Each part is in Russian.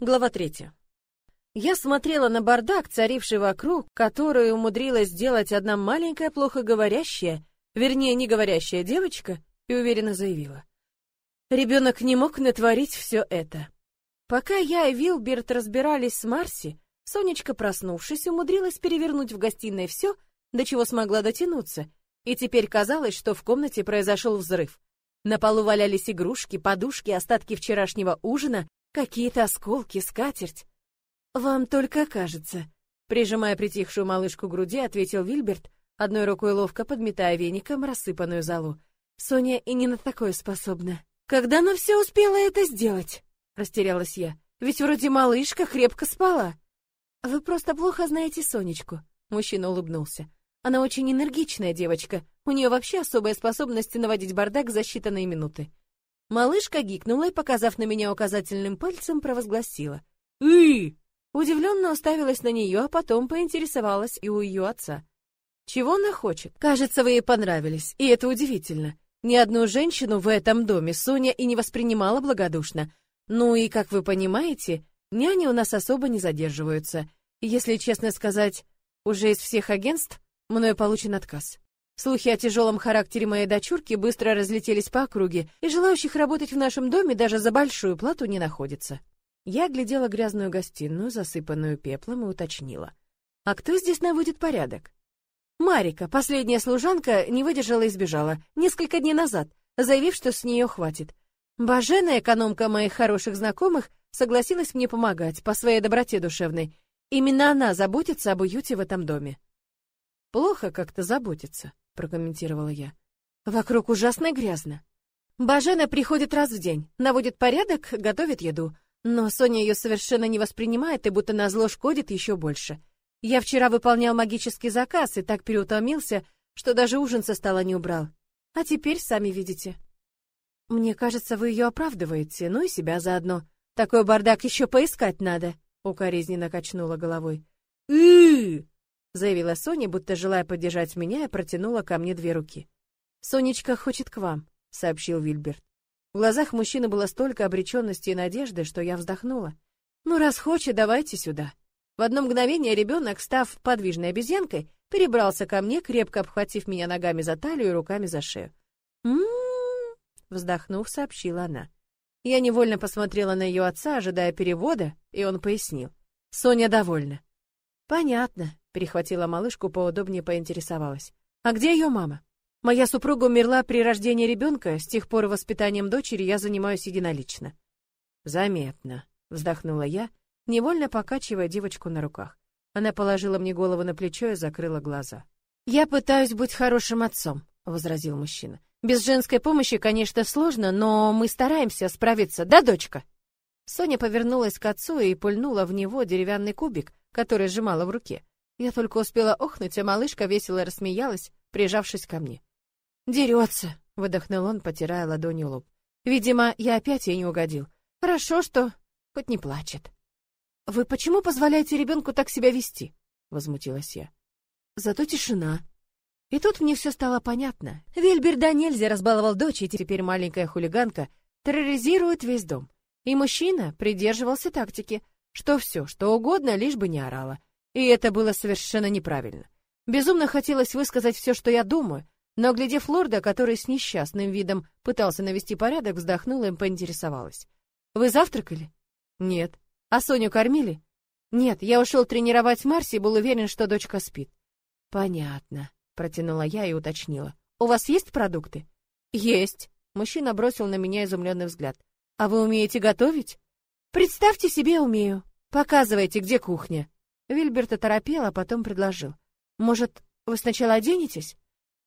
Глава третья. Я смотрела на бардак, царивший вокруг, который умудрилась сделать одна маленькая, плохо говорящая, вернее, не говорящая девочка, и уверенно заявила. Ребенок не мог натворить все это. Пока я и Вилберт разбирались с Марси, Сонечка, проснувшись, умудрилась перевернуть в гостиной все, до чего смогла дотянуться, и теперь казалось, что в комнате произошел взрыв. На полу валялись игрушки, подушки, остатки вчерашнего ужина, Какие-то осколки, скатерть. Вам только кажется. Прижимая притихшую малышку к груди, ответил Вильберт, одной рукой ловко подметая веником рассыпанную залу. Соня и не на такое способна. Когда она все успела это сделать? Растерялась я. Ведь вроде малышка крепко спала. Вы просто плохо знаете Сонечку. Мужчина улыбнулся. Она очень энергичная девочка. У нее вообще особая способность наводить бардак за считанные минуты. Малышка гикнула и, показав на меня указательным пальцем, провозгласила. «Ы!» Удивленно уставилась на нее, а потом поинтересовалась и у ее отца. «Чего она хочет? Кажется, вы ей понравились, и это удивительно. Ни одну женщину в этом доме Соня и не воспринимала благодушно. Ну и, как вы понимаете, няни у нас особо не задерживаются. Если честно сказать, уже из всех агентств мною получен отказ. Слухи о тяжелом характере моей дочурки быстро разлетелись по округе, и желающих работать в нашем доме даже за большую плату не находится. Я глядела грязную гостиную, засыпанную пеплом, и уточнила. «А кто здесь наводит порядок?» «Марика, последняя служанка, не выдержала и сбежала, несколько дней назад, заявив, что с нее хватит. Бажена, экономка моих хороших знакомых, согласилась мне помогать по своей доброте душевной. Именно она заботится об уюте в этом доме». «Плохо как-то заботиться», прокомментировала я. Вокруг ужасно грязно. Бажена приходит раз в день, наводит порядок, готовит еду, но Соня ее совершенно не воспринимает и будто назло шкодит еще больше. Я вчера выполнял магический заказ и так переутомился, что даже ужин со стола не убрал. А теперь сами видите. Мне кажется, вы ее оправдываете, ну и себя заодно. Такой бардак еще поискать надо, укоризненно качнула головой. «Ы-ы-ы!» Заявила Соня, будто желая поддержать меня, и протянула ко мне две руки. Сонечка хочет к вам, сообщил Вильберт. В глазах мужчины было столько обреченности и надежды, что я вздохнула. Ну раз хочет, давайте сюда. В одно мгновение ребенок, став подвижной обезьянкой, перебрался ко мне, крепко обхватив меня ногами за талию и руками за шею. «М-м-м», вздохнув, сообщила она. Я невольно посмотрела на ее отца, ожидая перевода, и он пояснил. Соня довольна. Понятно, перехватила малышку, поудобнее поинтересовалась. А где ее мама? Моя супруга умерла при рождении ребенка, с тех пор воспитанием дочери я занимаюсь единолично. Заметно, вздохнула я, невольно покачивая девочку на руках. Она положила мне голову на плечо и закрыла глаза. Я пытаюсь быть хорошим отцом, возразил мужчина. Без женской помощи, конечно, сложно, но мы стараемся справиться, да, дочка? Соня повернулась к отцу и пульнула в него деревянный кубик, который сжимала в руке. Я только успела охнуть, а малышка весело рассмеялась, прижавшись ко мне. «Дерется!» — выдохнул он, потирая ладонью лоб. «Видимо, я опять ей не угодил. Хорошо, что хоть не плачет». «Вы почему позволяете ребенку так себя вести?» — возмутилась я. «Зато тишина». И тут мне все стало понятно. Вильбер да нельзя разбаловал дочь, и теперь маленькая хулиганка терроризирует весь дом. И мужчина придерживался тактики, что все, что угодно, лишь бы не орала. И это было совершенно неправильно. Безумно хотелось высказать все, что я думаю, но, глядев лорда, который с несчастным видом пытался навести порядок, вздохнула и поинтересовалась. «Вы завтракали?» «Нет». «А Соню кормили?» «Нет, я ушел тренировать Марси и был уверен, что дочка спит». «Понятно», — протянула я и уточнила. «У вас есть продукты?» «Есть». Мужчина бросил на меня изумленный взгляд. «А вы умеете готовить?» «Представьте себе, умею. Показывайте, где кухня». Вильберт оторопел, а потом предложил. «Может, вы сначала оденетесь?»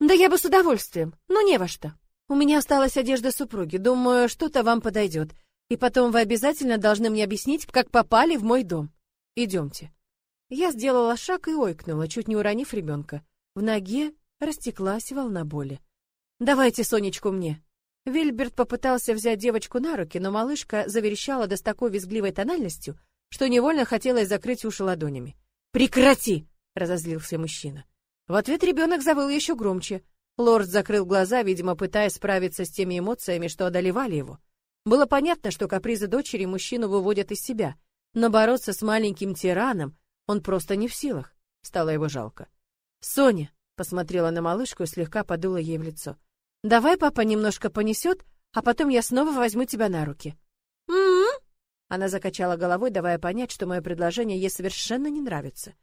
«Да я бы с удовольствием, но не во что. У меня осталась одежда супруги, думаю, что-то вам подойдет. И потом вы обязательно должны мне объяснить, как попали в мой дом. Идемте». Я сделала шаг и ойкнула, чуть не уронив ребенка. В ноге растеклась волна боли. «Давайте Сонечку мне». Вильберт попытался взять девочку на руки, но малышка заверещала да с такой визгливой тональностью, что невольно хотелось закрыть уши ладонями. «Прекрати!» — разозлился мужчина. В ответ ребенок завыл еще громче. Лорд закрыл глаза, видимо, пытаясь справиться с теми эмоциями, что одолевали его. Было понятно, что капризы дочери мужчину выводят из себя, Но бороться с маленьким тираном он просто не в силах. Стало его жалко. «Соня!» — посмотрела на малышку и слегка подула ей в лицо. «Давай папа немножко понесет, а потом я снова возьму тебя на руки». «М-м-м!» Она закачала головой, давая понять, что мое предложение ей совершенно не нравится.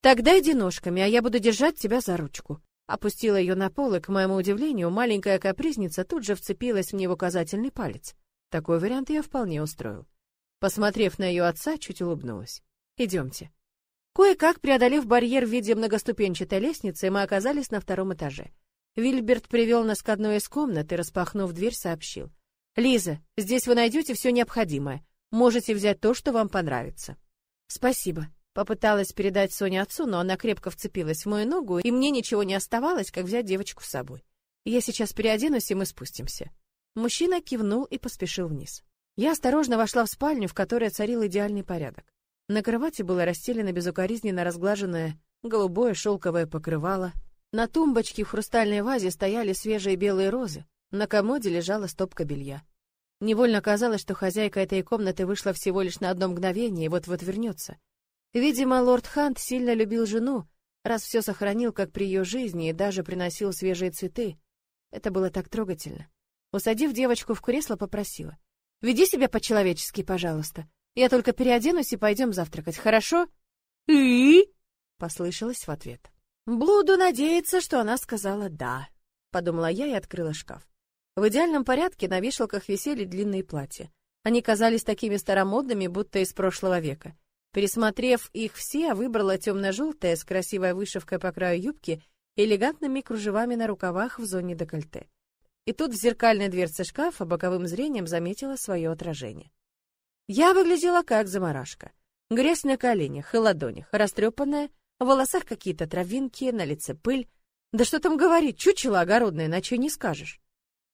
«Тогда иди ножками, а я буду держать тебя за ручку». Опустила ее на пол, и, к моему удивлению, маленькая капризница тут же вцепилась мне в указательный палец. Такой вариант я вполне устроил. Посмотрев на ее отца, чуть улыбнулась. «Идемте». Кое-как, преодолев барьер в виде многоступенчатой лестницы, мы оказались на втором этаже. Вильберт привел нас к одной из комнат и, распахнув дверь, сообщил. «Лиза, здесь вы найдете все необходимое. Можете взять то, что вам понравится». «Спасибо», Попыталась передать Соне отцу, но она крепко вцепилась в мою ногу, и мне ничего не оставалось, как взять девочку с собой. Я сейчас переоденусь, и мы спустимся. Мужчина кивнул и поспешил вниз. Я осторожно вошла в спальню, в которой царил идеальный порядок. На кровати было расстелено безукоризненно разглаженное голубое шелковое покрывало. На тумбочке в хрустальной вазе стояли свежие белые розы. На комоде лежала стопка белья. Невольно казалось, что хозяйка этой комнаты вышла всего лишь на одно мгновение и вот-вот вернется. Видимо, лорд Хант сильно любил жену, раз все сохранил, как при ее жизни, и даже приносил свежие цветы. Это было так трогательно. Усадив девочку в кресло, попросила. «Веди себя по-человечески, пожалуйста. Я только переоденусь и пойдем завтракать, хорошо?» «И?» — послышалось в ответ. «Буду надеяться, что она сказала «да», — подумала я и открыла шкаф. В идеальном порядке на вешалках висели длинные платья. Они казались такими старомодными, будто из прошлого века. Пересмотрев их все, выбрала темно-желтое с красивой вышивкой по краю юбки и элегантными кружевами на рукавах в зоне декольте. И тут в зеркальной дверце шкафа боковым зрением заметила свое отражение. Я выглядела как заморашка. Грязь на коленях и ладонях, растрепанная, в волосах какие-то травинки, на лице пыль. Да что там говорить, чучело огородное, иначе не скажешь.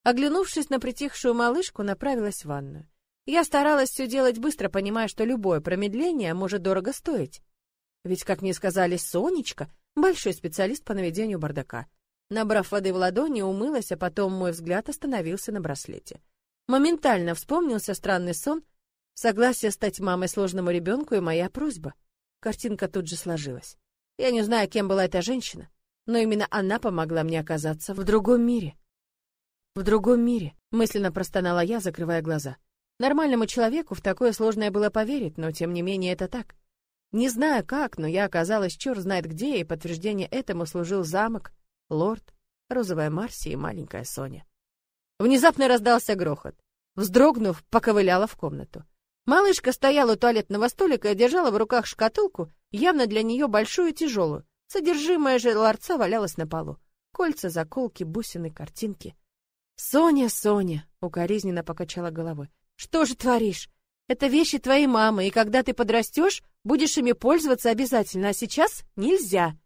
Оглянувшись на притихшую малышку, направилась в ванную. Я старалась все делать быстро, понимая, что любое промедление может дорого стоить. Ведь, как мне сказали, Сонечка — большой специалист по наведению бардака. Набрав воды в ладони, умылась, а потом мой взгляд остановился на браслете. Моментально вспомнился странный сон, согласие стать мамой сложному ребенку и моя просьба. Картинка тут же сложилась. Я не знаю, кем была эта женщина, но именно она помогла мне оказаться в другом мире. В другом мире, мысленно простонала я, закрывая глаза. Нормальному человеку в такое сложное было поверить, но тем не менее это так. Не знаю как, но я оказалась черт знает где, и подтверждение этому служил замок, лорд, розовая Марси и маленькая Соня. Внезапно раздался грохот. Вздрогнув, поковыляла в комнату. Малышка стояла у туалетного столика и держала в руках шкатулку, явно для нее большую и тяжелую. Содержимое же ларца валялось на полу. Кольца, заколки, бусины, картинки. «Соня, Соня!» — укоризненно покачала головой. Что же творишь? Это вещи твоей мамы, и когда ты подрастешь, будешь ими пользоваться обязательно, а сейчас нельзя.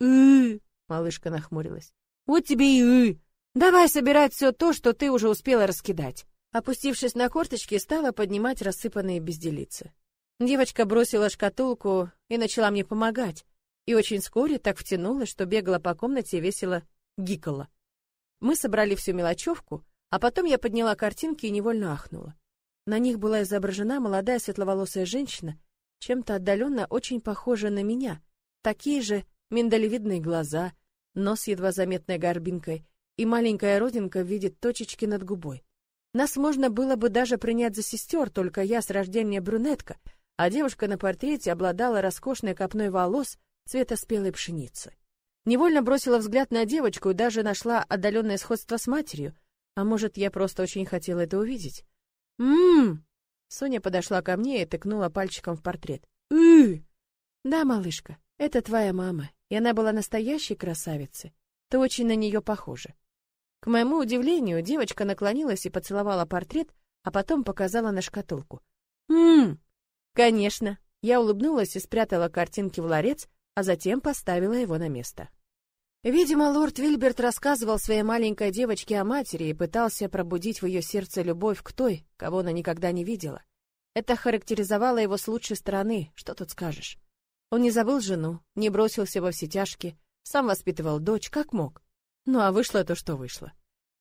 «Ы-ы-ы!» малышка нахмурилась. «Вот тебе и «ы!» Давай собирать все то, что ты уже успела раскидать». Опустившись на корточки, стала поднимать рассыпанные безделицы. Девочка бросила шкатулку и начала мне помогать, и очень вскоре так втянулась, что бегала по комнате и весело гикала. Мы собрали всю мелочевку, а потом я подняла картинки и невольно ахнула. На них была изображена молодая светловолосая женщина, чем-то отдаленно очень похожая на меня. Такие же миндалевидные глаза, нос едва заметной горбинкой и маленькая родинка в виде точечки над губой. Нас можно было бы даже принять за сестер, только я с рождения брюнетка, а девушка на портрете обладала роскошной копной волос цвета спелой пшеницы. Невольно бросила взгляд на девочку и даже нашла отдаленное сходство с матерью, а может, я просто очень хотела это увидеть. Мм. Соня подошла ко мне и тыкнула пальчиком в портрет. «Ы!» «Да, малышка, это твоя мама, и она была настоящей красавицей. Ты очень на нее похожа». К моему удивлению, девочка наклонилась и поцеловала портрет, а потом показала на шкатулку. «Ммм, конечно». Я улыбнулась и спрятала картинки в ларец, а затем поставила его на место. Видимо, лорд Вильберт рассказывал своей маленькой девочке о матери и пытался пробудить в ее сердце любовь к той, кого она никогда не видела. Это характеризовало его с лучшей стороны, что тут скажешь. Он не забыл жену, не бросился во все тяжкие, сам воспитывал дочь, как мог. Ну а вышло то, что вышло.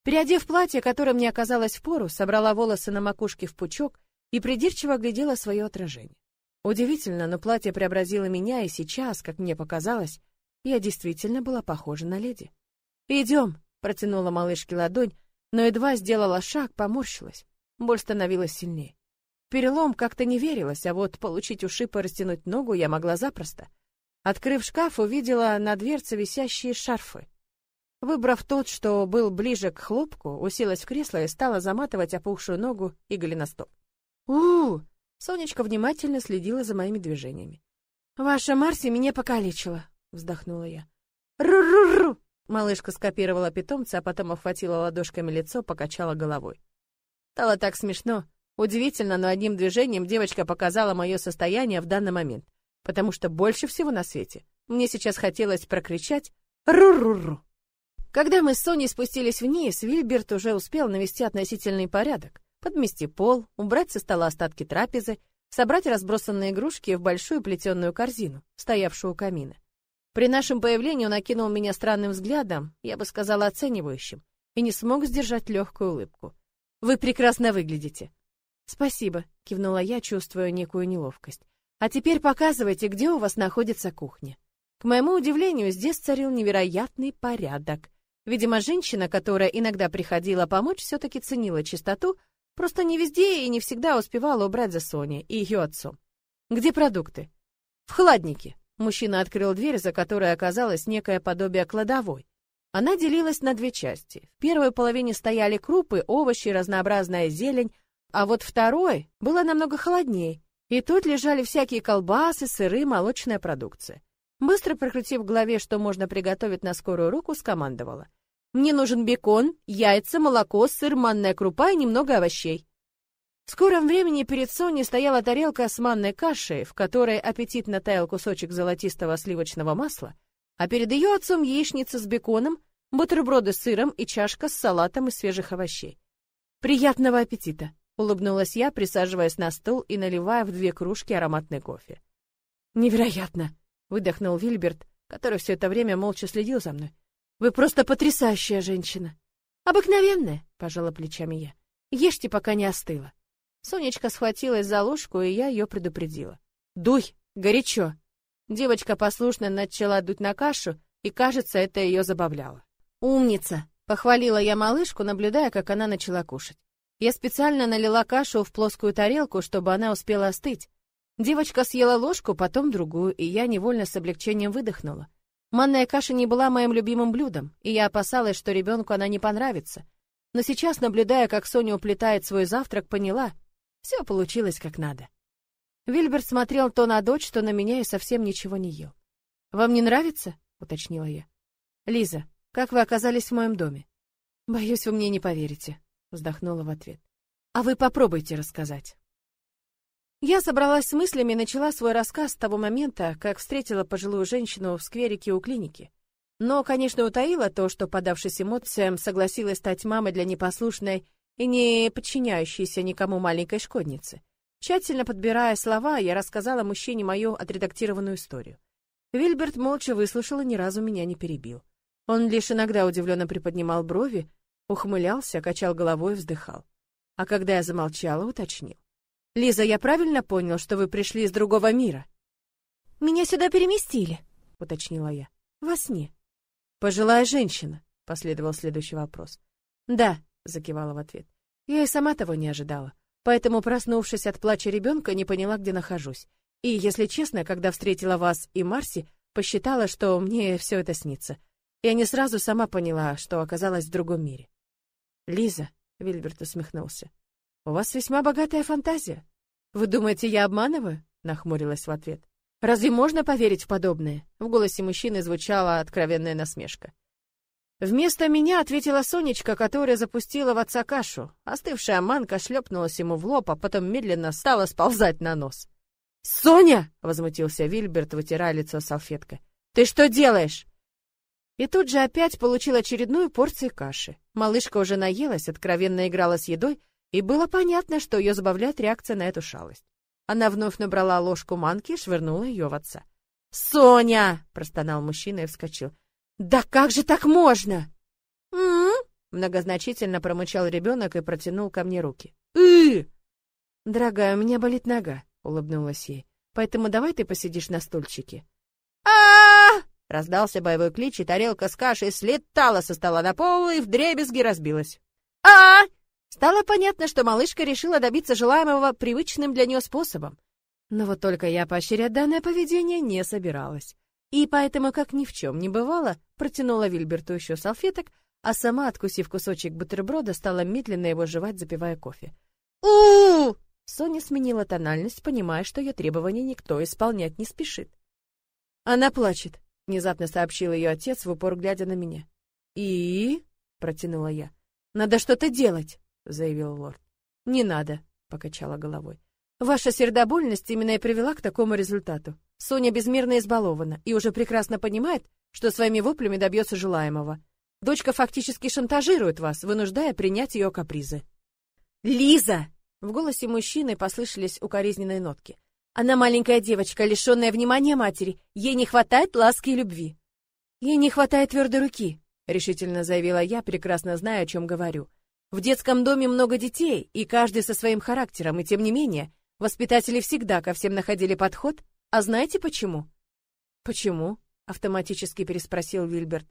Переодев платье, которое мне оказалось в пору, собрала волосы на макушке в пучок и придирчиво глядела свое отражение. Удивительно, но платье преобразило меня, и сейчас, как мне показалось, я действительно была похожа на леди. «Идем», — протянула малышке ладонь, но едва сделала шаг, поморщилась. Боль становилась сильнее. Перелом как-то не верилось, а вот получить ушиб и растянуть ногу я могла запросто. Открыв шкаф, увидела на дверце висящие шарфы. Выбрав тот, что был ближе к хлопку, уселась в кресло и стала заматывать опухшую ногу и голеностоп. у, -у, Сонечка внимательно следила за моими движениями. «Ваша Марси меня покалечила», — вздохнула я. «Ру-ру-ру!» Малышка скопировала питомца, а потом охватила ладошками лицо, покачала головой. Стало так смешно. Удивительно, но одним движением девочка показала мое состояние в данный момент, потому что больше всего на свете мне сейчас хотелось прокричать «Ру-ру-ру!». Когда мы с Соней спустились вниз, Вильберт уже успел навести относительный порядок подмести пол, убрать со стола остатки трапезы, собрать разбросанные игрушки в большую плетеную корзину, стоявшую у камина. При нашем появлении он окинул меня странным взглядом, я бы сказала оценивающим, и не смог сдержать легкую улыбку. «Вы прекрасно выглядите». «Спасибо», — кивнула я, чувствуя некую неловкость. «А теперь показывайте, где у вас находится кухня». К моему удивлению, здесь царил невероятный порядок. Видимо, женщина, которая иногда приходила помочь, все-таки ценила чистоту, Просто не везде и не всегда успевала убрать за Соней и ее отцом. Где продукты? В холоднике. Мужчина открыл дверь, за которой оказалось некое подобие кладовой. Она делилась на две части. В первой половине стояли крупы, овощи, разнообразная зелень, а вот второй было намного холоднее, и тут лежали всякие колбасы, сыры, молочная продукция. Быстро прокрутив в голове, что можно приготовить на скорую руку, скомандовала. Мне нужен бекон, яйца, молоко, сыр, манная крупа и немного овощей. В скором времени перед Соней стояла тарелка с манной кашей, в которой аппетитно таял кусочек золотистого сливочного масла, а перед ее отцом яичница с беконом, бутерброды с сыром и чашка с салатом из свежих овощей. «Приятного аппетита!» — улыбнулась я, присаживаясь на стул и наливая в две кружки ароматный кофе. «Невероятно!» — выдохнул Вильберт, который все это время молча следил за мной. Вы просто потрясающая женщина. Обыкновенная, пожала плечами я. Ешьте, пока не остыло. Сонечка схватилась за ложку, и я ее предупредила. Дуй, горячо. Девочка послушно начала дуть на кашу, и, кажется, это ее забавляло. Умница, похвалила я малышку, наблюдая, как она начала кушать. Я специально налила кашу в плоскую тарелку, чтобы она успела остыть. Девочка съела ложку, потом другую, и я невольно с облегчением выдохнула. Манная каша не была моим любимым блюдом, и я опасалась, что ребенку она не понравится. Но сейчас, наблюдая, как Соня уплетает свой завтрак, поняла, все получилось как надо. Вильберт смотрел то на дочь, то на меня и совсем ничего не ел. «Вам не нравится?» — уточнила я. «Лиза, как вы оказались в моем доме?» «Боюсь, вы мне не поверите», — вздохнула в ответ. «А вы попробуйте рассказать». Я собралась с мыслями и начала свой рассказ с того момента, как встретила пожилую женщину в скверике у клиники. Но, конечно, утаила то, что, подавшись эмоциям, согласилась стать мамой для непослушной и не подчиняющейся никому маленькой шкодницы. Тщательно подбирая слова, я рассказала мужчине мою отредактированную историю. Вильберт молча выслушал и ни разу меня не перебил. Он лишь иногда удивленно приподнимал брови, ухмылялся, качал головой и вздыхал. А когда я замолчала, уточнил. Лиза, я правильно понял, что вы пришли из другого мира? Меня сюда переместили, уточнила я. Во сне. Пожилая женщина, последовал следующий вопрос. Да, закивала в ответ. Я и сама того не ожидала. Поэтому, проснувшись от плача ребенка, не поняла, где нахожусь. И, если честно, когда встретила вас и Марси, посчитала, что мне все это снится. Я не сразу сама поняла, что оказалась в другом мире. Лиза, Вильберт усмехнулся. У вас весьма богатая фантазия. Вы думаете, я обманываю? Нахмурилась в ответ. Разве можно поверить в подобное? В голосе мужчины звучала откровенная насмешка. Вместо меня ответила Сонечка, которая запустила в отца кашу. Остывшая манка шлепнулась ему в лоб, а потом медленно стала сползать на нос. «Соня!» — возмутился Вильберт, вытирая лицо салфеткой. «Ты что делаешь?» И тут же опять получил очередную порцию каши. Малышка уже наелась, откровенно играла с едой, и было понятно, что ее забавляет реакция на эту шалость. Она вновь набрала ложку манки и швырнула ее в отца. «Соня!» — простонал мужчина и вскочил. «Да как же так можно?» «М-м-м!» многозначительно промычал ребенок и протянул ко мне руки. «Ы!» «Дорогая, у меня болит нога», — улыбнулась ей. поэтому давай ты посидишь на стульчике. а Раздался боевой клич, и тарелка с кашей слетала со стола на пол и вдребезги разбилась. а Стало понятно, что малышка решила добиться желаемого привычным для нее способом. Но вот только я поощрять данное поведение не собиралась. И поэтому, как ни в чем не бывало, протянула Вильберту еще салфеток, а сама, откусив кусочек бутерброда, стала медленно его жевать, запивая кофе. у Соня сменила тональность, понимая, что ее требования никто исполнять не спешит. «Она плачет», — внезапно сообщил ее отец, в упор глядя на меня. «И?» — протянула я. «Надо что-то делать», — заявил лорд. «Не надо», — покачала головой. «Ваша сердобольность именно и привела к такому результату. Соня безмерно избалована и уже прекрасно понимает, что своими воплями добьется желаемого. Дочка фактически шантажирует вас, вынуждая принять ее капризы. Лиза! В голосе мужчины послышались укоризненные нотки. Она маленькая девочка, лишенная внимания матери. Ей не хватает ласки и любви. Ей не хватает твердой руки, решительно заявила я, прекрасно зная, о чем говорю. В детском доме много детей, и каждый со своим характером, и тем не менее, воспитатели всегда ко всем находили подход, а знаете почему? Почему? автоматически переспросил Вильберт.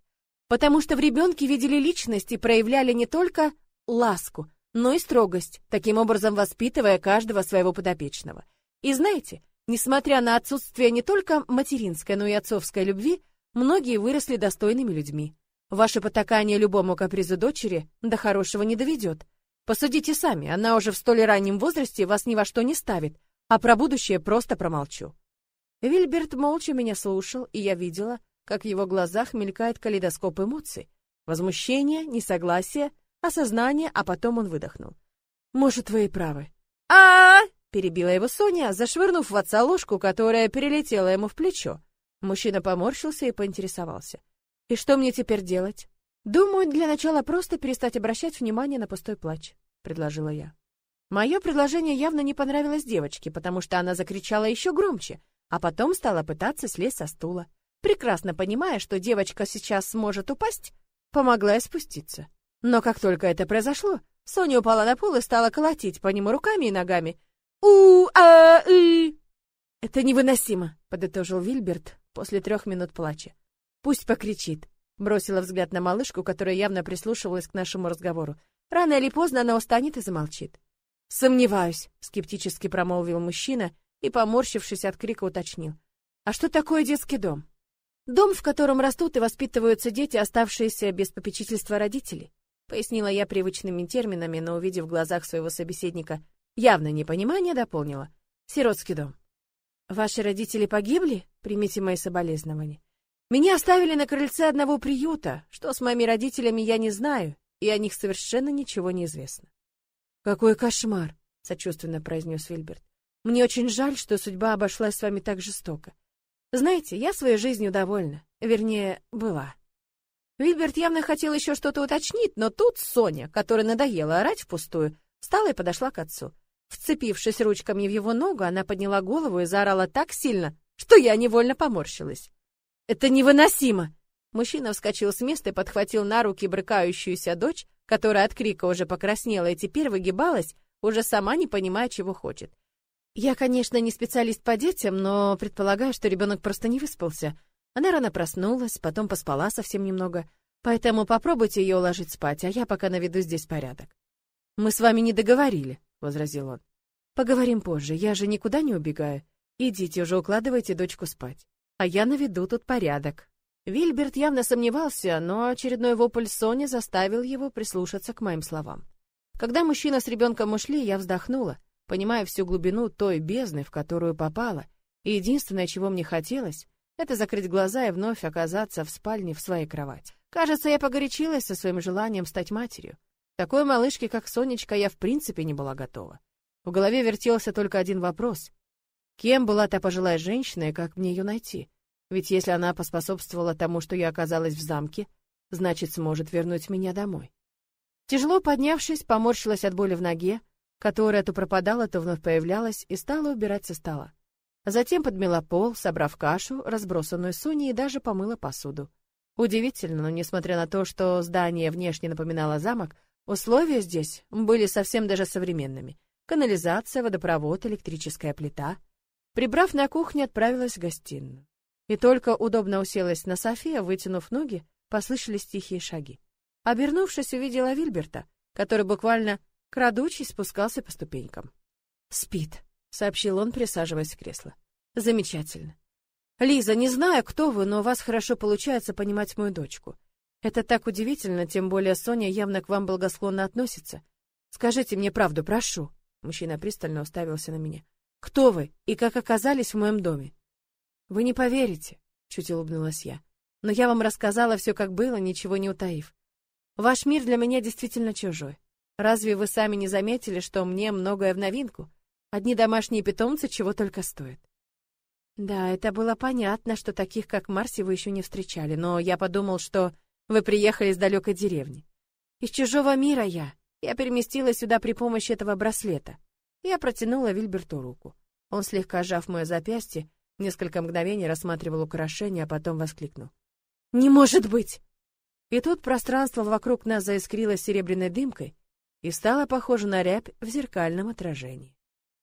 Потому что в ребенке видели личность и проявляли не только ласку, но и строгость, таким образом воспитывая каждого своего подопечного. И знаете, несмотря на отсутствие не только материнской, но и отцовской любви, многие выросли достойными людьми. Ваше потакание любому капризу дочери до хорошего не доведет. Посудите сами, она уже в столь раннем возрасте вас ни во что не ставит, а про будущее просто промолчу. Вильберт молча меня слушал, и я видела, как в его глазах мелькает калейдоскоп эмоций. Возмущение, несогласие, осознание, а потом он выдохнул. «Может, вы и правы». а, перебила его Соня, зашвырнув в отца ложку, которая перелетела ему в плечо. Мужчина поморщился и поинтересовался. «И что мне теперь делать?» «Думаю, для начала просто перестать обращать внимание на пустой плач», — предложила я. Мое предложение явно не понравилось девочке, потому что она закричала еще громче — а потом стала пытаться слезть со стула. Прекрасно понимая, что девочка сейчас сможет упасть, помогла ей спуститься. Но как только это произошло, Соня упала на пол и стала колотить по нему руками и ногами. у а и Это невыносимо, подытожил Вильберт после трех минут плача. Пусть покричит. Бросила взгляд на малышку, которая явно прислушивалась к нашему разговору. Рано или поздно она устанет и замолчит. Сомневаюсь, скептически промолвил мужчина и, поморщившись от крика, уточнил. «А что такое детский дом?» «Дом, в котором растут и воспитываются дети, оставшиеся без попечительства родителей», пояснила я привычными терминами, но, увидев в глазах своего собеседника явно непонимание, дополнила. «Сиротский дом». «Ваши родители погибли? Примите мои соболезнования». «Меня оставили на крыльце одного приюта. Что с моими родителями, я не знаю, и о них совершенно ничего не известно». «Какой кошмар!» — сочувственно произнес Вильберт. Мне очень жаль, что судьба обошлась с вами так жестоко. Знаете, я своей жизнью довольна. Вернее, была. Вильберт явно хотел еще что-то уточнить, но тут Соня, которая надоела орать впустую, встала и подошла к отцу. Вцепившись ручками в его ногу, она подняла голову и заорала так сильно, что я невольно поморщилась. «Это невыносимо!» Мужчина вскочил с места и подхватил на руки брыкающуюся дочь, которая от крика уже покраснела и теперь выгибалась, уже сама не понимая, чего хочет. Я, конечно, не специалист по детям, но предполагаю, что ребенок просто не выспался. Она рано проснулась, потом поспала совсем немного. Поэтому попробуйте ее уложить спать, а я пока наведу здесь порядок. Мы с вами не договорили, возразил он. Поговорим позже, я же никуда не убегаю. Идите уже укладывайте дочку спать, а я наведу тут порядок. Вильберт явно сомневался, но очередной вопль Сони заставил его прислушаться к моим словам. Когда мужчина с ребенком ушли, я вздохнула понимая всю глубину той бездны, в которую попала, и единственное, чего мне хотелось, это закрыть глаза и вновь оказаться в спальне в своей кровати. Кажется, я погорячилась со своим желанием стать матерью. Такой малышке, как Сонечка, я в принципе не была готова. В голове вертелся только один вопрос. Кем была та пожилая женщина и как мне ее найти? Ведь если она поспособствовала тому, что я оказалась в замке, значит, сможет вернуть меня домой. Тяжело поднявшись, поморщилась от боли в ноге, которая то пропадала, то вновь появлялась, и стала убирать со стола. Затем подмела пол, собрав кашу, разбросанную Соней, и даже помыла посуду. Удивительно, но несмотря на то, что здание внешне напоминало замок, условия здесь были совсем даже современными. Канализация, водопровод, электрическая плита. Прибрав на кухне, отправилась в гостиную. И только удобно уселась на софе, вытянув ноги, послышались тихие шаги. Обернувшись, увидела Вильберта, который буквально крадучись спускался по ступенькам. «Спит», — сообщил он, присаживаясь в кресло. «Замечательно. Лиза, не знаю, кто вы, но у вас хорошо получается понимать мою дочку. Это так удивительно, тем более Соня явно к вам благосклонно относится. Скажите мне правду, прошу». Мужчина пристально уставился на меня. «Кто вы и как оказались в моем доме?» «Вы не поверите», — чуть улыбнулась я. «Но я вам рассказала все, как было, ничего не утаив. Ваш мир для меня действительно чужой. Разве вы сами не заметили, что мне многое в новинку? Одни домашние питомцы чего только стоят. Да, это было понятно, что таких, как Марси, вы еще не встречали, но я подумал, что вы приехали из далекой деревни. Из чужого мира я. Я переместилась сюда при помощи этого браслета. Я протянула Вильберту руку. Он, слегка сжав мое запястье, несколько мгновений рассматривал украшение, а потом воскликнул. «Не может быть!» И тут пространство вокруг нас заискрилось серебряной дымкой и стало похоже на рябь в зеркальном отражении.